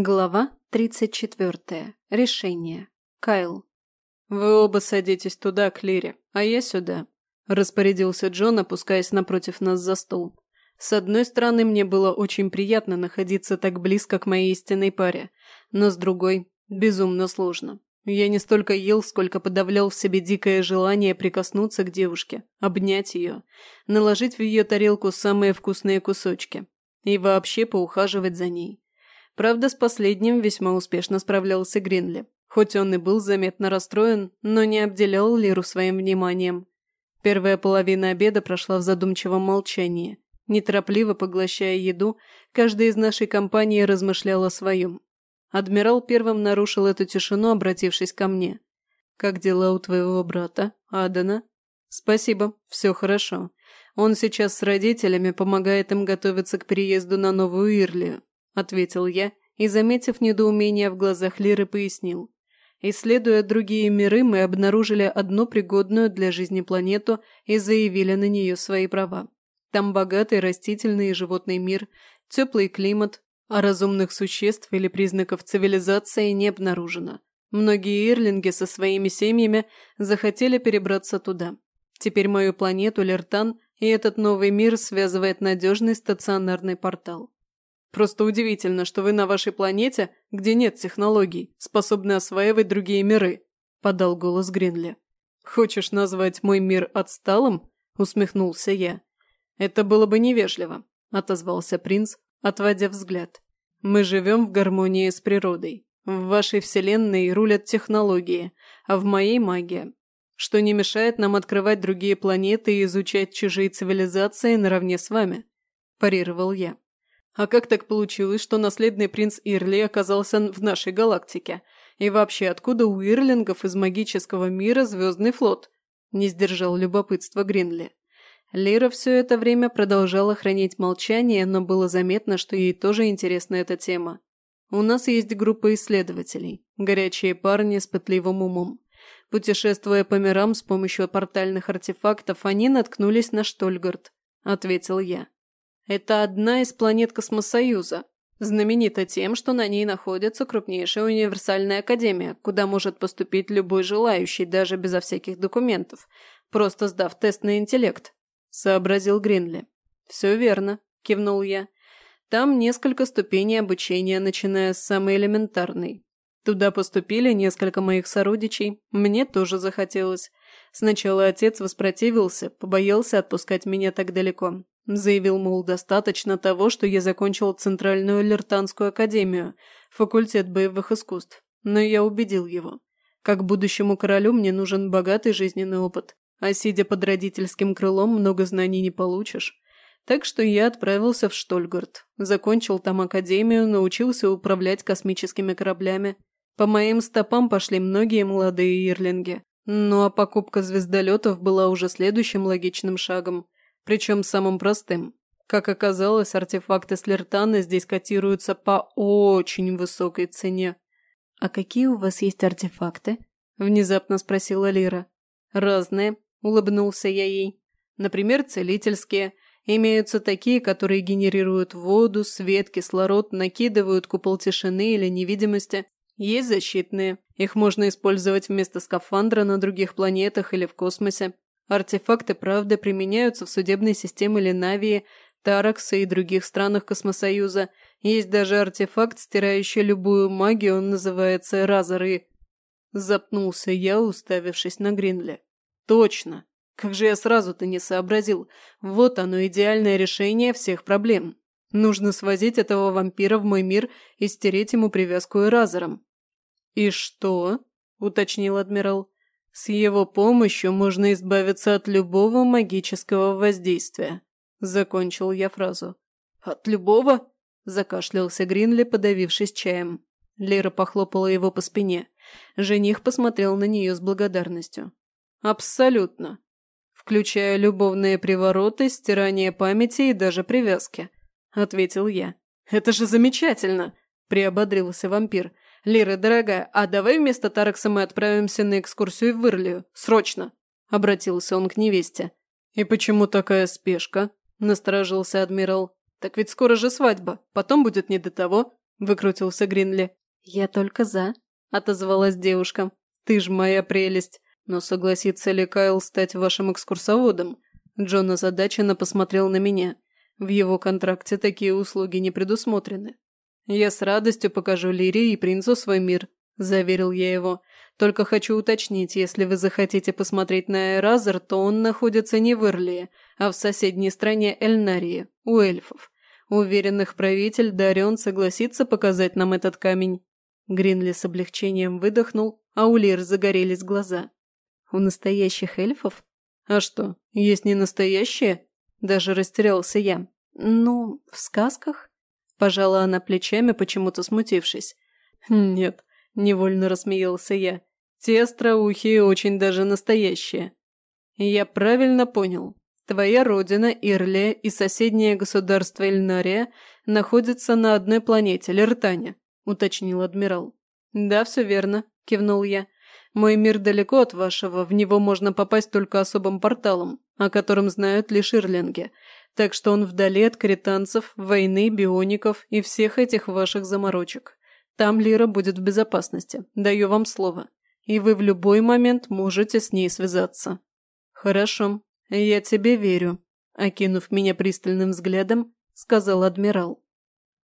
Глава 34. Решение. Кайл. «Вы оба садитесь туда, к Лире, а я сюда», – распорядился Джон, опускаясь напротив нас за стол. С одной стороны, мне было очень приятно находиться так близко к моей истинной паре, но с другой – безумно сложно. Я не столько ел, сколько подавлял в себе дикое желание прикоснуться к девушке, обнять ее, наложить в ее тарелку самые вкусные кусочки и вообще поухаживать за ней. Правда, с последним весьма успешно справлялся Гринли. Хоть он и был заметно расстроен, но не обделял Лиру своим вниманием. Первая половина обеда прошла в задумчивом молчании. Неторопливо поглощая еду, каждый из нашей компании размышлял о своем. Адмирал первым нарушил эту тишину, обратившись ко мне. «Как дела у твоего брата, Адана?» «Спасибо, все хорошо. Он сейчас с родителями помогает им готовиться к переезду на Новую Ирлию ответил я и, заметив недоумение в глазах Лиры, пояснил. Исследуя другие миры, мы обнаружили одну пригодную для жизни планету и заявили на нее свои права. Там богатый растительный и животный мир, теплый климат, а разумных существ или признаков цивилизации не обнаружено. Многие ирлинги со своими семьями захотели перебраться туда. Теперь мою планету Лертан и этот новый мир связывает надежный стационарный портал. Просто удивительно, что вы на вашей планете, где нет технологий, способны осваивать другие миры», – подал голос Гринли. «Хочешь назвать мой мир отсталым?» – усмехнулся я. «Это было бы невежливо», – отозвался принц, отводя взгляд. «Мы живем в гармонии с природой. В вашей вселенной рулят технологии, а в моей – магия. Что не мешает нам открывать другие планеты и изучать чужие цивилизации наравне с вами», – парировал я. А как так получилось, что наследный принц Ирли оказался в нашей галактике? И вообще, откуда у Ирлингов из магического мира звездный флот? Не сдержал любопытство Гринли. Лира все это время продолжала хранить молчание, но было заметно, что ей тоже интересна эта тема. У нас есть группа исследователей, горячие парни с пытливым умом. Путешествуя по мирам с помощью портальных артефактов, они наткнулись на Штольгард, ответил я. Это одна из планет Космосоюза, знаменита тем, что на ней находится крупнейшая универсальная академия, куда может поступить любой желающий, даже безо всяких документов, просто сдав тест на интеллект», – сообразил Гринли. «Все верно», – кивнул я. «Там несколько ступеней обучения, начиная с самой элементарной. Туда поступили несколько моих сородичей, мне тоже захотелось. Сначала отец воспротивился, побоялся отпускать меня так далеко, Заявил, мол, достаточно того, что я закончил Центральную Лертанскую академию, факультет боевых искусств. Но я убедил его. Как будущему королю мне нужен богатый жизненный опыт, а сидя под родительским крылом, много знаний не получишь. Так что я отправился в Штольгард, закончил там академию, научился управлять космическими кораблями. По моим стопам пошли многие молодые ирлинги. Ну а покупка звездолетов была уже следующим логичным шагом – причем самым простым. Как оказалось, артефакты Слертана здесь котируются по очень высокой цене. «А какие у вас есть артефакты?» – внезапно спросила Лира. «Разные», – улыбнулся я ей. «Например, целительские. Имеются такие, которые генерируют воду, свет, кислород, накидывают купол тишины или невидимости. Есть защитные. Их можно использовать вместо скафандра на других планетах или в космосе. Артефакты, правда, применяются в судебной системе Ленавии, Таракса и других странах Космосоюза. Есть даже артефакт, стирающий любую магию, он называется Разоры. Запнулся я, уставившись на Гринли. Точно! Как же я сразу-то не сообразил. Вот оно, идеальное решение всех проблем. Нужно свозить этого вампира в мой мир и стереть ему привязку Эразером. «И что?» – уточнил адмирал. С его помощью можно избавиться от любого магического воздействия. Закончил я фразу. От любого? Закашлялся Гринли, подавившись чаем. Лера похлопала его по спине. Жених посмотрел на нее с благодарностью. «Абсолютно. Включая любовные привороты, стирание памяти и даже привязки», – ответил я. «Это же замечательно!» – приободрился вампир. «Лира, дорогая, а давай вместо Таракса мы отправимся на экскурсию в Ирлию? Срочно!» – обратился он к невесте. «И почему такая спешка?» – насторожился адмирал. «Так ведь скоро же свадьба, потом будет не до того», – выкрутился Гринли. «Я только за», – отозвалась девушка. «Ты ж моя прелесть. Но согласится ли Кайл стать вашим экскурсоводом?» Джон озадаченно посмотрел на меня. В его контракте такие услуги не предусмотрены. «Я с радостью покажу Лире и принцу свой мир», – заверил я его. «Только хочу уточнить, если вы захотите посмотреть на Эразер, то он находится не в Ирлии, а в соседней стране Эльнарии, у эльфов. Уверенных правитель Дарион согласится показать нам этот камень». Гринли с облегчением выдохнул, а у Лир загорелись глаза. «У настоящих эльфов? А что, есть не настоящие?» Даже растерялся я. «Ну, в сказках?» Пожала она плечами, почему-то смутившись. «Нет», – невольно рассмеялся я. «Те остроухие очень даже настоящие». «Я правильно понял. Твоя родина, Ирлия и соседнее государство Эльнария находятся на одной планете, Лертане», – уточнил адмирал. «Да, все верно», – кивнул я. «Мой мир далеко от вашего, в него можно попасть только особым порталом, о котором знают лишь ирлинги, так что он вдали от кританцев, войны, биоников и всех этих ваших заморочек. Там Лира будет в безопасности, даю вам слово, и вы в любой момент можете с ней связаться». «Хорошо», «Я тебе верю», – окинув меня пристальным взглядом, сказал адмирал.